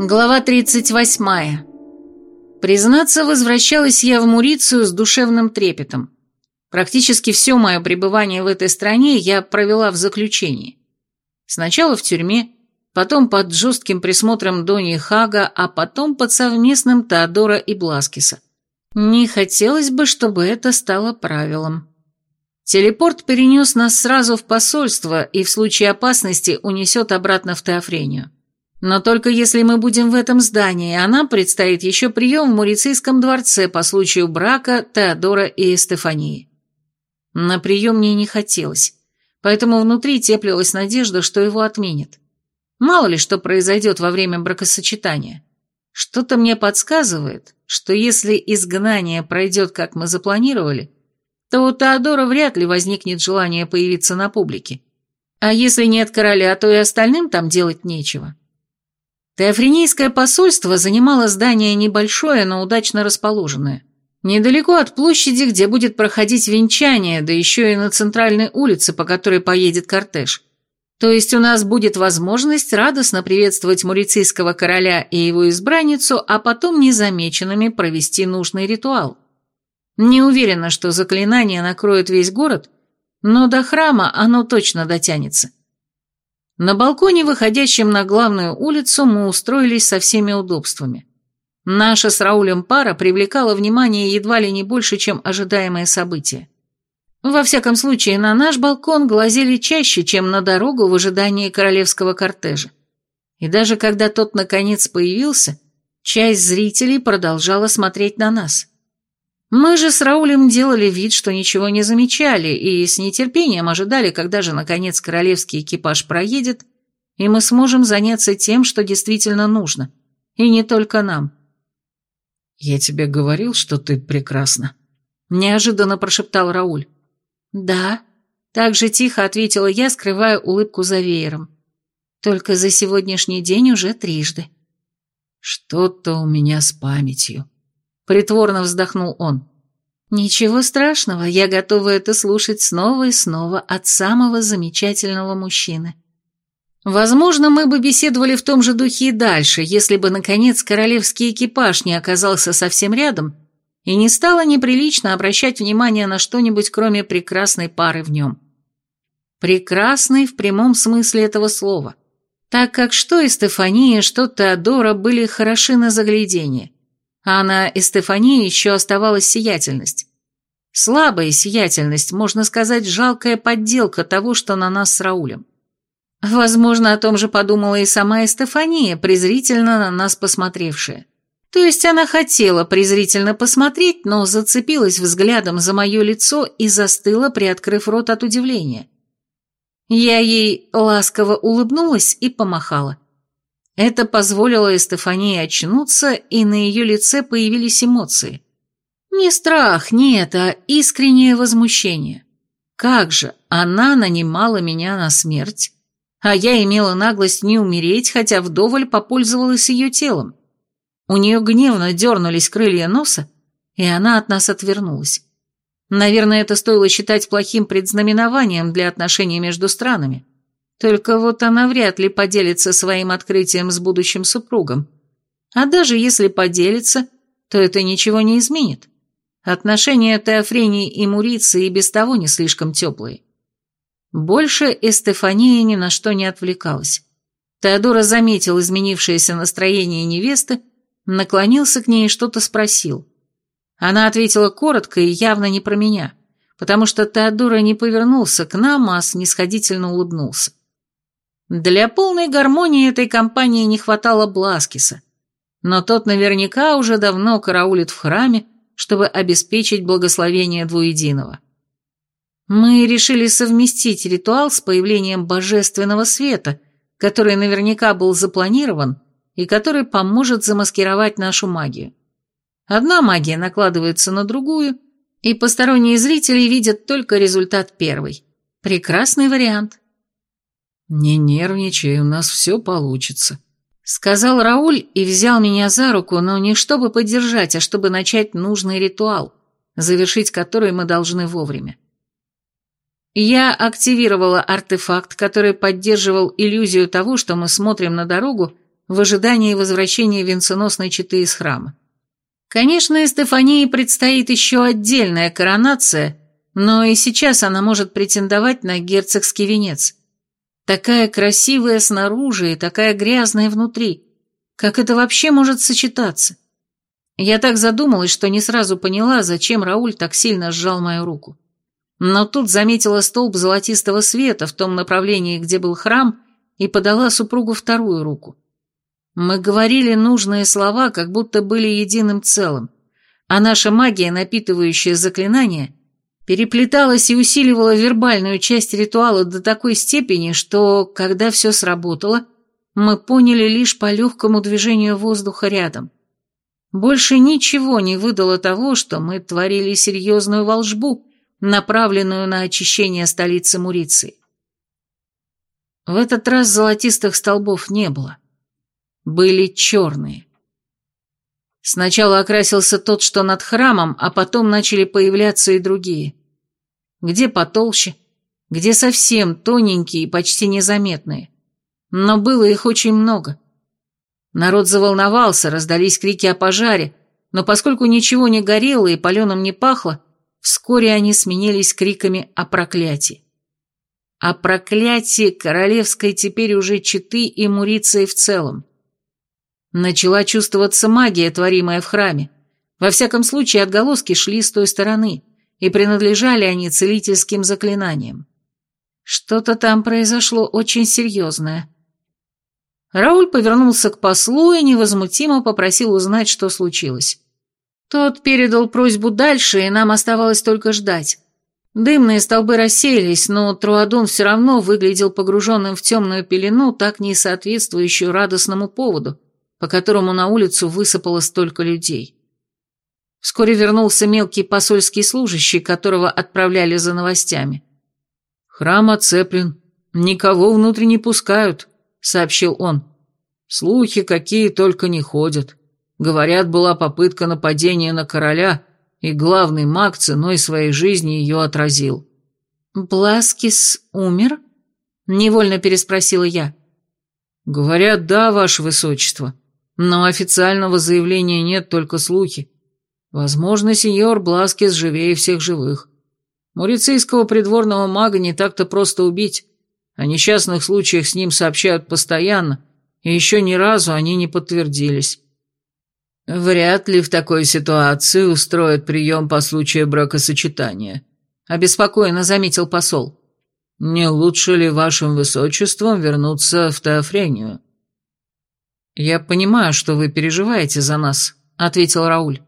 Глава 38. Признаться, возвращалась я в Мурицию с душевным трепетом. Практически все мое пребывание в этой стране я провела в заключении. Сначала в тюрьме, потом под жестким присмотром Дони Хага, а потом под совместным Теодора и Бласкиса. Не хотелось бы, чтобы это стало правилом. Телепорт перенес нас сразу в посольство и в случае опасности унесет обратно в Теофрению. Но только если мы будем в этом здании, а нам предстоит еще прием в Мурицийском дворце по случаю брака Теодора и Стефании. На прием мне не хотелось, поэтому внутри теплилась надежда, что его отменят. Мало ли что произойдет во время бракосочетания. Что-то мне подсказывает, что если изгнание пройдет, как мы запланировали, то у Теодора вряд ли возникнет желание появиться на публике. А если нет короля, то и остальным там делать нечего. Теофренийское посольство занимало здание небольшое, но удачно расположенное. Недалеко от площади, где будет проходить венчание, да еще и на центральной улице, по которой поедет кортеж. То есть у нас будет возможность радостно приветствовать мурицийского короля и его избранницу, а потом незамеченными провести нужный ритуал. Не уверена, что заклинание накроет весь город, но до храма оно точно дотянется. На балконе, выходящем на главную улицу, мы устроились со всеми удобствами. Наша с Раулем пара привлекала внимание едва ли не больше, чем ожидаемое событие. Во всяком случае, на наш балкон глазели чаще, чем на дорогу в ожидании королевского кортежа. И даже когда тот наконец появился, часть зрителей продолжала смотреть на нас. Мы же с Раулем делали вид, что ничего не замечали, и с нетерпением ожидали, когда же, наконец, королевский экипаж проедет, и мы сможем заняться тем, что действительно нужно. И не только нам. «Я тебе говорил, что ты прекрасна», — неожиданно прошептал Рауль. «Да», — так же тихо ответила я, скрывая улыбку за веером. «Только за сегодняшний день уже трижды». «Что-то у меня с памятью», Притворно вздохнул он. «Ничего страшного, я готова это слушать снова и снова от самого замечательного мужчины». Возможно, мы бы беседовали в том же духе и дальше, если бы, наконец, королевский экипаж не оказался совсем рядом и не стало неприлично обращать внимание на что-нибудь, кроме прекрасной пары в нем. Прекрасной в прямом смысле этого слова, так как что и Стефания, что Теодора были хороши на заглядение а на Эстефании еще оставалась сиятельность. Слабая сиятельность, можно сказать, жалкая подделка того, что на нас с Раулем. Возможно, о том же подумала и сама Эстефания, презрительно на нас посмотревшая. То есть она хотела презрительно посмотреть, но зацепилась взглядом за мое лицо и застыла, приоткрыв рот от удивления. Я ей ласково улыбнулась и помахала. Это позволило Эстефании очнуться, и на ее лице появились эмоции. Не страх, нет, а искреннее возмущение. Как же, она нанимала меня на смерть, а я имела наглость не умереть, хотя вдоволь попользовалась ее телом. У нее гневно дернулись крылья носа, и она от нас отвернулась. Наверное, это стоило считать плохим предзнаменованием для отношений между странами. Только вот она вряд ли поделится своим открытием с будущим супругом. А даже если поделится, то это ничего не изменит. Отношения Теофрении и Мурицы и без того не слишком теплые. Больше Эстефания ни на что не отвлекалась. Теодора заметил изменившееся настроение невесты, наклонился к ней и что-то спросил. Она ответила коротко и явно не про меня, потому что Теодора не повернулся к нам, а снисходительно улыбнулся. Для полной гармонии этой компании не хватало Бласкиса, но тот наверняка уже давно караулит в храме, чтобы обеспечить благословение двуединого. Мы решили совместить ритуал с появлением божественного света, который наверняка был запланирован и который поможет замаскировать нашу магию. Одна магия накладывается на другую, и посторонние зрители видят только результат первой. Прекрасный вариант. «Не нервничай, у нас все получится», — сказал Рауль и взял меня за руку, но не чтобы поддержать, а чтобы начать нужный ритуал, завершить который мы должны вовремя. Я активировала артефакт, который поддерживал иллюзию того, что мы смотрим на дорогу, в ожидании возвращения венценосной четы из храма. Конечно, Стефании предстоит еще отдельная коронация, но и сейчас она может претендовать на герцогский венец. Такая красивая снаружи и такая грязная внутри. Как это вообще может сочетаться? Я так задумалась, что не сразу поняла, зачем Рауль так сильно сжал мою руку. Но тут заметила столб золотистого света в том направлении, где был храм, и подала супругу вторую руку. Мы говорили нужные слова, как будто были единым целым, а наша магия, напитывающая заклинания, переплеталась и усиливала вербальную часть ритуала до такой степени, что, когда все сработало, мы поняли лишь по легкому движению воздуха рядом. Больше ничего не выдало того, что мы творили серьезную волжбу, направленную на очищение столицы Муриции. В этот раз золотистых столбов не было. Были черные. Сначала окрасился тот, что над храмом, а потом начали появляться и другие. Где потолще, где совсем тоненькие и почти незаметные. Но было их очень много. Народ заволновался, раздались крики о пожаре, но поскольку ничего не горело и паленым не пахло, вскоре они сменились криками о проклятии. О проклятии королевской теперь уже читы и Муриции в целом. Начала чувствоваться магия, творимая в храме. Во всяком случае, отголоски шли с той стороны, и принадлежали они целительским заклинаниям. Что-то там произошло очень серьезное. Рауль повернулся к послу и невозмутимо попросил узнать, что случилось. Тот передал просьбу дальше, и нам оставалось только ждать. Дымные столбы рассеялись, но Труадон все равно выглядел погруженным в темную пелену, так не соответствующую радостному поводу, по которому на улицу высыпало столько людей. Вскоре вернулся мелкий посольский служащий, которого отправляли за новостями. «Храм оцеплен, никого внутрь не пускают», — сообщил он. «Слухи какие только не ходят. Говорят, была попытка нападения на короля, и главный маг ценой своей жизни ее отразил». «Бласкис умер?» — невольно переспросила я. «Говорят, да, ваше высочество, но официального заявления нет, только слухи. Возможно, сеньор Бласкис живее всех живых. Мурицийского придворного мага не так-то просто убить. О несчастных случаях с ним сообщают постоянно, и еще ни разу они не подтвердились. Вряд ли в такой ситуации устроят прием по случаю бракосочетания, обеспокоенно заметил посол. Не лучше ли вашим высочеством вернуться в Теофрению? Я понимаю, что вы переживаете за нас, ответил Рауль.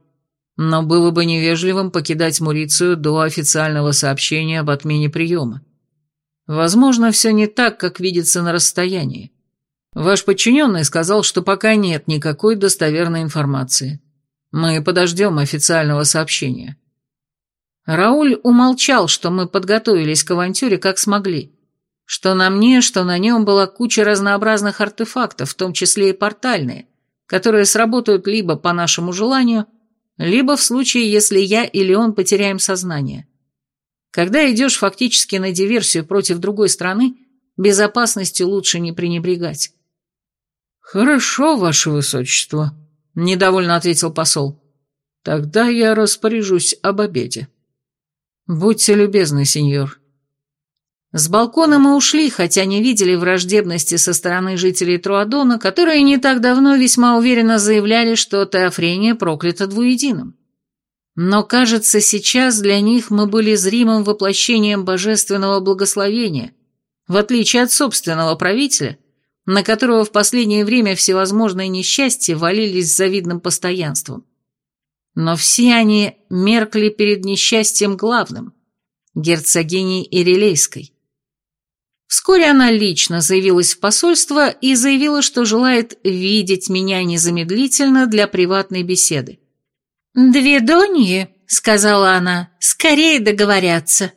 Но было бы невежливым покидать Мурицию до официального сообщения об отмене приема. Возможно, все не так, как видится на расстоянии. Ваш подчиненный сказал, что пока нет никакой достоверной информации. Мы подождем официального сообщения. Рауль умолчал, что мы подготовились к авантюре как смогли. Что на мне, что на нем была куча разнообразных артефактов, в том числе и портальные, которые сработают либо по нашему желанию, либо в случае, если я или он потеряем сознание. Когда идешь фактически на диверсию против другой страны, безопасностью лучше не пренебрегать. «Хорошо, ваше высочество», — недовольно ответил посол. «Тогда я распоряжусь об обеде». «Будьте любезны, сеньор». С балкона мы ушли, хотя не видели враждебности со стороны жителей Труадона, которые не так давно весьма уверенно заявляли, что Теофрения проклята двуединым. Но, кажется, сейчас для них мы были зримым воплощением божественного благословения, в отличие от собственного правителя, на которого в последнее время всевозможные несчастья валились с завидным постоянством. Но все они меркли перед несчастьем главным – герцогиней Ирилейской. Вскоре она лично заявилась в посольство и заявила, что желает видеть меня незамедлительно для приватной беседы. «Две доньи», — сказала она, — «скорее договорятся».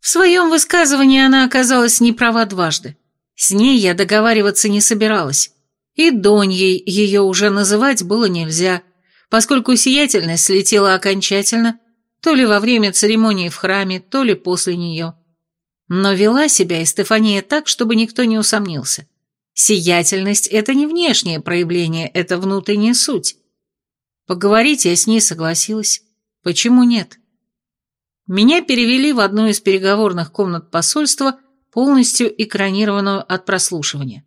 В своем высказывании она оказалась неправа дважды. С ней я договариваться не собиралась. И доньей ее уже называть было нельзя, поскольку сиятельность слетела окончательно, то ли во время церемонии в храме, то ли после нее. Но вела себя и Стефания так, чтобы никто не усомнился. Сиятельность – это не внешнее проявление, это внутренняя суть. Поговорить я с ней согласилась. Почему нет? Меня перевели в одну из переговорных комнат посольства, полностью экранированную от прослушивания.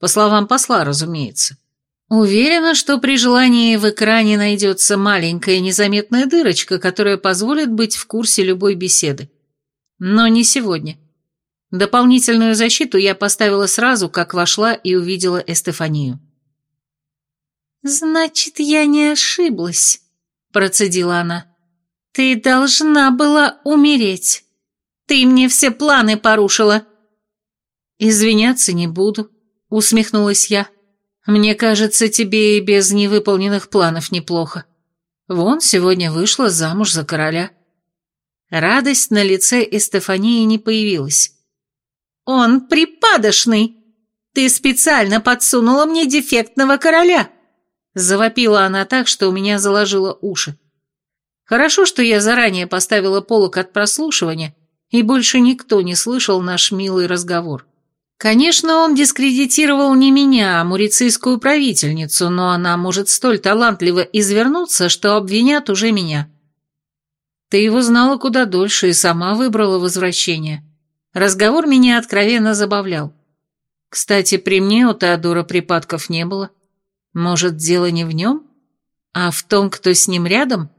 По словам посла, разумеется. Уверена, что при желании в экране найдется маленькая незаметная дырочка, которая позволит быть в курсе любой беседы. Но не сегодня. Дополнительную защиту я поставила сразу, как вошла и увидела Эстефанию. «Значит, я не ошиблась», — процедила она. «Ты должна была умереть. Ты мне все планы порушила». «Извиняться не буду», — усмехнулась я. «Мне кажется, тебе и без невыполненных планов неплохо. Вон, сегодня вышла замуж за короля». Радость на лице Эстефании не появилась. «Он припадочный! Ты специально подсунула мне дефектного короля!» Завопила она так, что у меня заложило уши. Хорошо, что я заранее поставила полок от прослушивания, и больше никто не слышал наш милый разговор. Конечно, он дискредитировал не меня, а мурицийскую правительницу, но она может столь талантливо извернуться, что обвинят уже меня. Ты его знала куда дольше и сама выбрала возвращение. Разговор меня откровенно забавлял. Кстати, при мне у Теодора припадков не было. Может, дело не в нем, а в том, кто с ним рядом?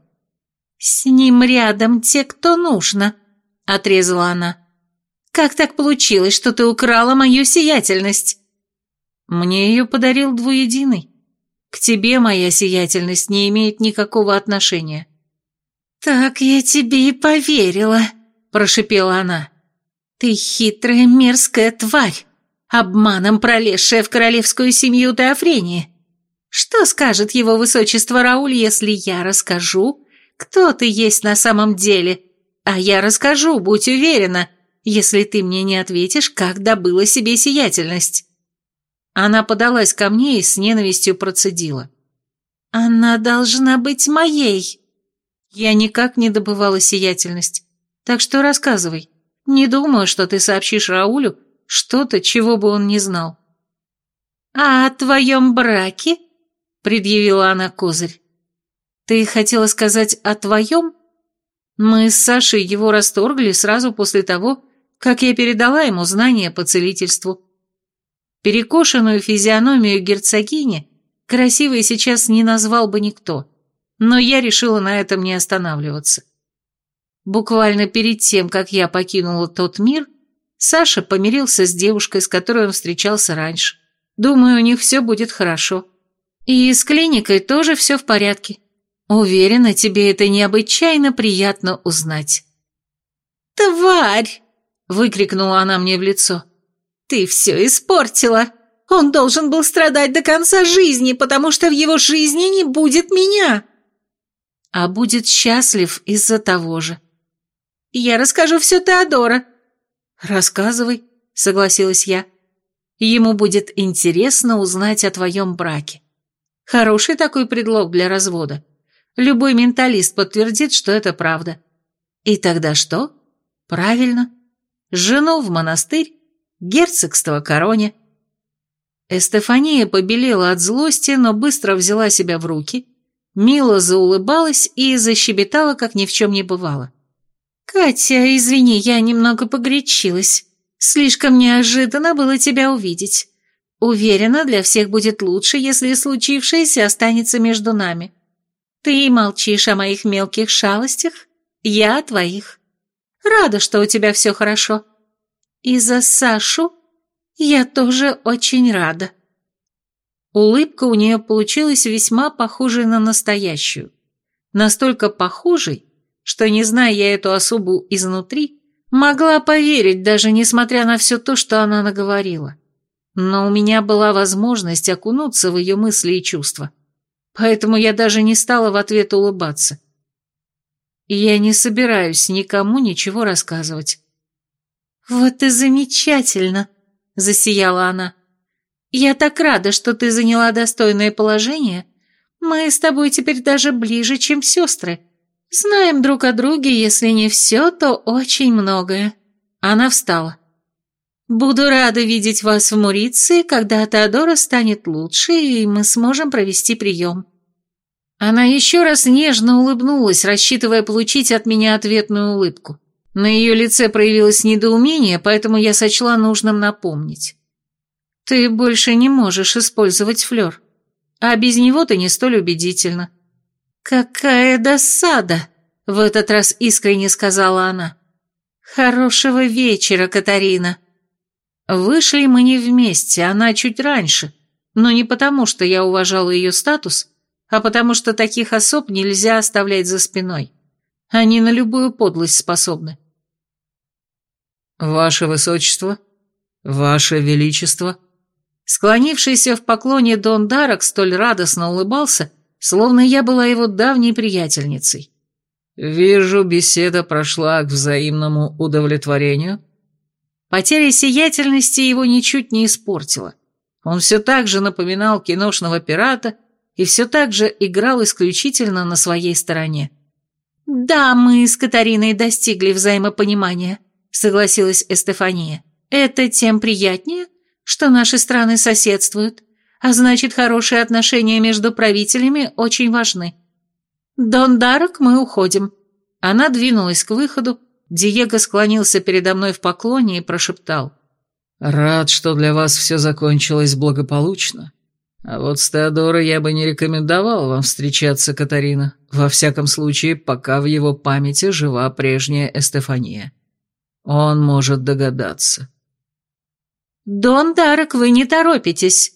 С ним рядом те, кто нужно, отрезала она. Как так получилось, что ты украла мою сиятельность? Мне ее подарил двуединый. К тебе моя сиятельность не имеет никакого отношения. «Так я тебе и поверила», – прошипела она. «Ты хитрая мерзкая тварь, обманом пролезшая в королевскую семью Теофрении. Что скажет его высочество Рауль, если я расскажу, кто ты есть на самом деле? А я расскажу, будь уверена, если ты мне не ответишь, как добыла себе сиятельность». Она подалась ко мне и с ненавистью процедила. «Она должна быть моей!» Я никак не добывала сиятельность. Так что рассказывай. Не думаю, что ты сообщишь Раулю что-то, чего бы он не знал. «А о твоем браке?» — предъявила она козырь. «Ты хотела сказать о твоем?» Мы с Сашей его расторгли сразу после того, как я передала ему знания по целительству. Перекошенную физиономию герцогини красивой сейчас не назвал бы никто но я решила на этом не останавливаться. Буквально перед тем, как я покинула тот мир, Саша помирился с девушкой, с которой он встречался раньше. Думаю, у них все будет хорошо. И с клиникой тоже все в порядке. Уверена, тебе это необычайно приятно узнать. «Тварь!» — выкрикнула она мне в лицо. «Ты все испортила! Он должен был страдать до конца жизни, потому что в его жизни не будет меня!» А будет счастлив из-за того же. Я расскажу все Теодора. Рассказывай, согласилась я. Ему будет интересно узнать о твоем браке. Хороший такой предлог для развода. Любой менталист подтвердит, что это правда. И тогда что? Правильно. Жену в монастырь, герцогство короне. Эстефания побелела от злости, но быстро взяла себя в руки Мила заулыбалась и защебетала, как ни в чем не бывало. «Катя, извини, я немного погорячилась. Слишком неожиданно было тебя увидеть. Уверена, для всех будет лучше, если случившееся останется между нами. Ты молчишь о моих мелких шалостях, я о твоих. Рада, что у тебя все хорошо. И за Сашу я тоже очень рада». Улыбка у нее получилась весьма похожей на настоящую. Настолько похожей, что, не зная я эту особу изнутри, могла поверить, даже несмотря на все то, что она наговорила. Но у меня была возможность окунуться в ее мысли и чувства. Поэтому я даже не стала в ответ улыбаться. И я не собираюсь никому ничего рассказывать. «Вот и замечательно!» — засияла она. «Я так рада, что ты заняла достойное положение. Мы с тобой теперь даже ближе, чем сестры. Знаем друг о друге, если не все, то очень многое». Она встала. Буду рада видеть вас в Муриции, когда Теодора станет лучше, и мы сможем провести прием». Она еще раз нежно улыбнулась, рассчитывая получить от меня ответную улыбку. На ее лице проявилось недоумение, поэтому я сочла нужным напомнить. «Ты больше не можешь использовать флер, а без него ты не столь убедительна». «Какая досада!» — в этот раз искренне сказала она. «Хорошего вечера, Катарина!» Вышли мы не вместе, она чуть раньше, но не потому, что я уважала ее статус, а потому что таких особ нельзя оставлять за спиной. Они на любую подлость способны. «Ваше Высочество, Ваше Величество!» Склонившийся в поклоне Дон Дарок столь радостно улыбался, словно я была его давней приятельницей. «Вижу, беседа прошла к взаимному удовлетворению». Потеря сиятельности его ничуть не испортила. Он все так же напоминал киношного пирата и все так же играл исключительно на своей стороне. «Да, мы с Катариной достигли взаимопонимания», — согласилась Эстефания. «Это тем приятнее, что наши страны соседствуют, а значит, хорошие отношения между правителями очень важны. Дон Дарок, мы уходим». Она двинулась к выходу, Диего склонился передо мной в поклоне и прошептал. «Рад, что для вас все закончилось благополучно. А вот с Теодорой я бы не рекомендовал вам встречаться, Катарина, во всяком случае, пока в его памяти жива прежняя Эстефания. Он может догадаться». «Дон Дарек, вы не торопитесь».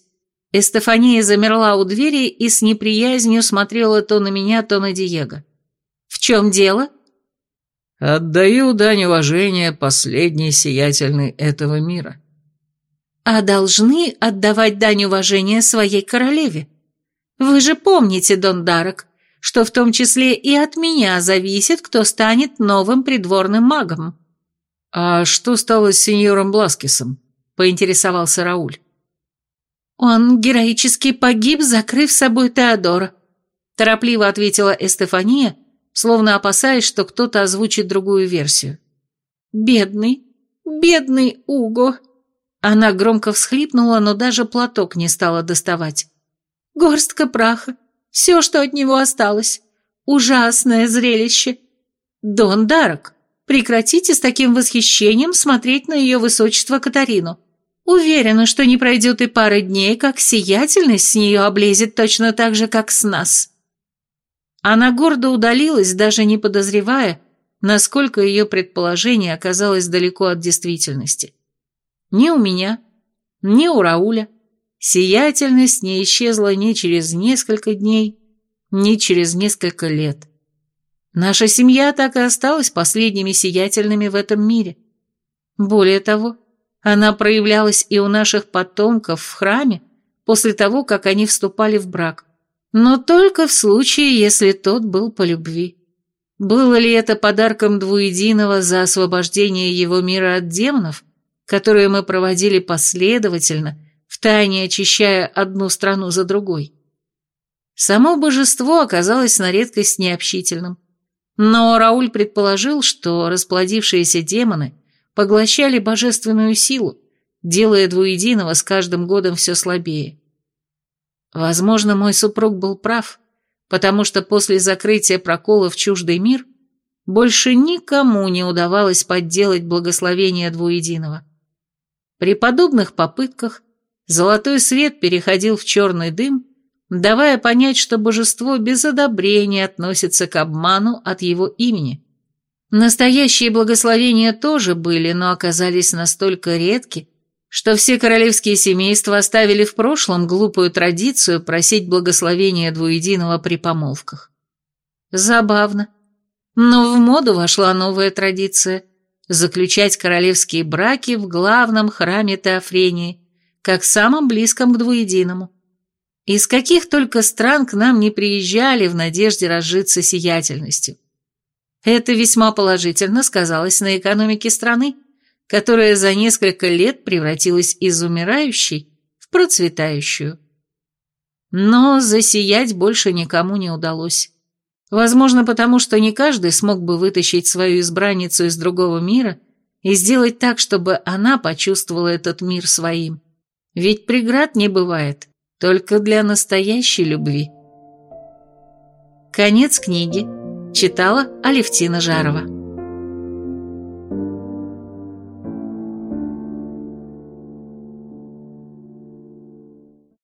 Эстефания замерла у двери и с неприязнью смотрела то на меня, то на Диего. «В чем дело?» Отдаю дань уважения последней сиятельной этого мира. А должны отдавать дань уважения своей королеве. Вы же помните, Дон Дарок, что в том числе и от меня зависит, кто станет новым придворным магом. А что стало с сеньором Бласкисом? Поинтересовался Рауль. Он героически погиб, закрыв собой Теодора. Торопливо ответила Эстефания, словно опасаясь, что кто-то озвучит другую версию. «Бедный, бедный Уго!» Она громко всхлипнула, но даже платок не стала доставать. «Горстка праха, все, что от него осталось. Ужасное зрелище. Дон Дарок, прекратите с таким восхищением смотреть на ее высочество Катарину. Уверена, что не пройдет и пары дней, как сиятельность с нее облезет точно так же, как с нас». Она гордо удалилась, даже не подозревая, насколько ее предположение оказалось далеко от действительности. Ни у меня, ни у Рауля сиятельность не исчезла ни через несколько дней, ни через несколько лет. Наша семья так и осталась последними сиятельными в этом мире. Более того, она проявлялась и у наших потомков в храме после того, как они вступали в брак. Но только в случае, если тот был по любви. Было ли это подарком двуединого за освобождение его мира от демонов, которые мы проводили последовательно, втайне очищая одну страну за другой? Само божество оказалось на редкость необщительным. Но Рауль предположил, что расплодившиеся демоны поглощали божественную силу, делая двуединого с каждым годом все слабее. Возможно, мой супруг был прав, потому что после закрытия прокола в чуждый мир больше никому не удавалось подделать благословение двуединого. При подобных попытках золотой свет переходил в черный дым, давая понять, что божество без одобрения относится к обману от его имени. Настоящие благословения тоже были, но оказались настолько редки, что все королевские семейства оставили в прошлом глупую традицию просить благословения двуединого при помолвках. Забавно. Но в моду вошла новая традиция – заключать королевские браки в главном храме Теофрении, как самом близком к двуединому. Из каких только стран к нам не приезжали в надежде разжиться сиятельностью. Это весьма положительно сказалось на экономике страны которая за несколько лет превратилась из умирающей в процветающую. Но засиять больше никому не удалось. Возможно, потому что не каждый смог бы вытащить свою избранницу из другого мира и сделать так, чтобы она почувствовала этот мир своим. Ведь преград не бывает, только для настоящей любви. Конец книги. Читала Алевтина Жарова.